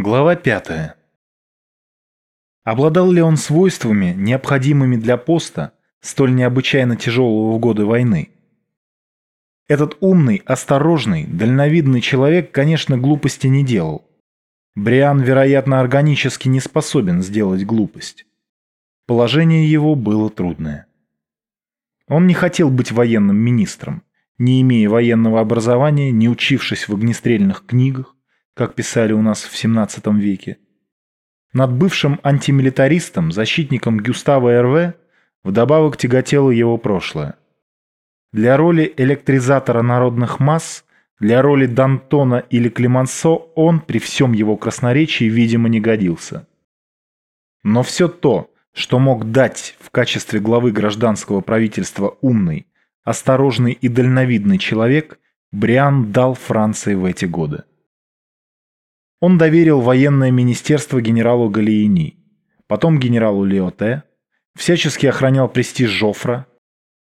Глава 5. Обладал ли он свойствами, необходимыми для поста, столь необычайно тяжелого в годы войны? Этот умный, осторожный, дальновидный человек, конечно, глупости не делал. Бриан, вероятно, органически не способен сделать глупость. Положение его было трудное. Он не хотел быть военным министром, не имея военного образования, не учившись в огнестрельных книгах, как писали у нас в XVII веке. Над бывшим антимилитаристом, защитником Гюстава Р.В., вдобавок тяготело его прошлое. Для роли электризатора народных масс, для роли Д'Антона или Клемансо он при всем его красноречии, видимо, не годился. Но все то, что мог дать в качестве главы гражданского правительства умный, осторожный и дальновидный человек, Бриан дал Франции в эти годы. Он доверил военное министерство генералу Галиини, потом генералу Леоте, всячески охранял престиж Жофра,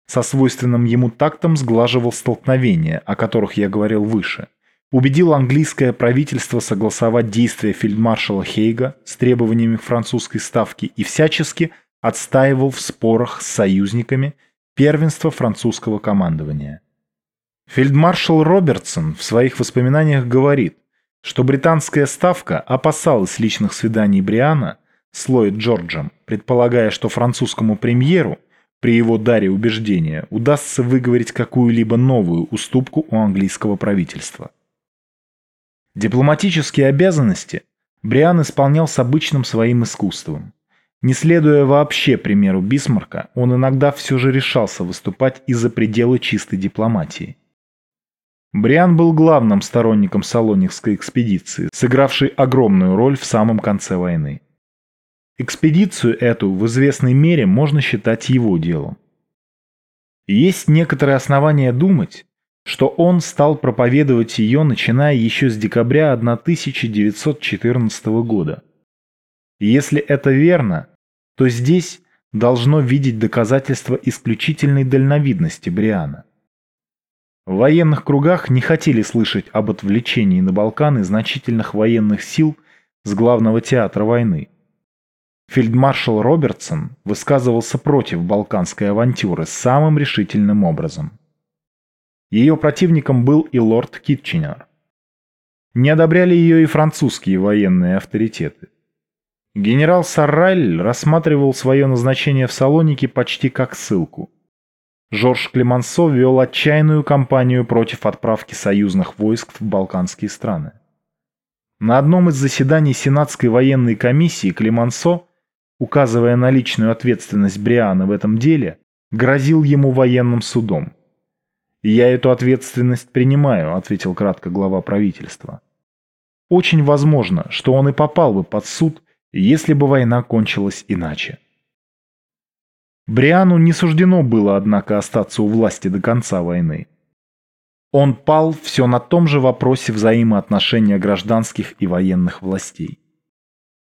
со свойственным ему тактом сглаживал столкновения, о которых я говорил выше, убедил английское правительство согласовать действия фельдмаршала Хейга с требованиями французской ставки и всячески отстаивал в спорах с союзниками первенство французского командования. Фельдмаршал Робертсон в своих воспоминаниях говорит, что британская ставка опасалась личных свиданий Бриана с Ллойд Джорджем, предполагая, что французскому премьеру при его даре убеждения удастся выговорить какую-либо новую уступку у английского правительства. Дипломатические обязанности Бриан исполнял с обычным своим искусством. Не следуя вообще примеру Бисмарка, он иногда все же решался выступать из-за пределы чистой дипломатии. Бриан был главным сторонником Салоникской экспедиции, сыгравшей огромную роль в самом конце войны. Экспедицию эту в известной мере можно считать его делом. Есть некоторые основания думать, что он стал проповедовать ее, начиная еще с декабря 1914 года. Если это верно, то здесь должно видеть доказательство исключительной дальновидности Бриана. В военных кругах не хотели слышать об отвлечении на Балканы значительных военных сил с главного театра войны. Фельдмаршал Робертсон высказывался против балканской авантюры самым решительным образом. Ее противником был и лорд Китченер. Не одобряли ее и французские военные авторитеты. Генерал Саррайль рассматривал свое назначение в Салонике почти как ссылку. Жорж Клемансо вел отчаянную кампанию против отправки союзных войск в балканские страны. На одном из заседаний Сенатской военной комиссии Клемансо, указывая на личную ответственность Бриана в этом деле, грозил ему военным судом. «Я эту ответственность принимаю», — ответил кратко глава правительства. Очень возможно, что он и попал бы под суд, если бы война кончилась иначе. Бриану не суждено было, однако, остаться у власти до конца войны. Он пал все на том же вопросе взаимоотношения гражданских и военных властей.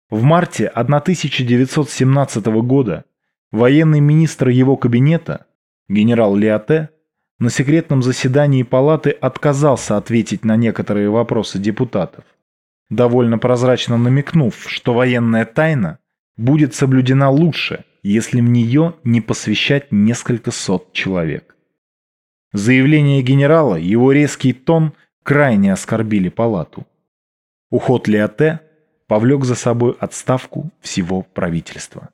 В марте 1917 года военный министр его кабинета, генерал Леоте, на секретном заседании палаты отказался ответить на некоторые вопросы депутатов, довольно прозрачно намекнув, что военная тайна будет соблюдена лучше – если в нее не посвящать несколько сот человек. Заявление генерала, его резкий тон крайне оскорбили палату. Уход Леоте повлек за собой отставку всего правительства.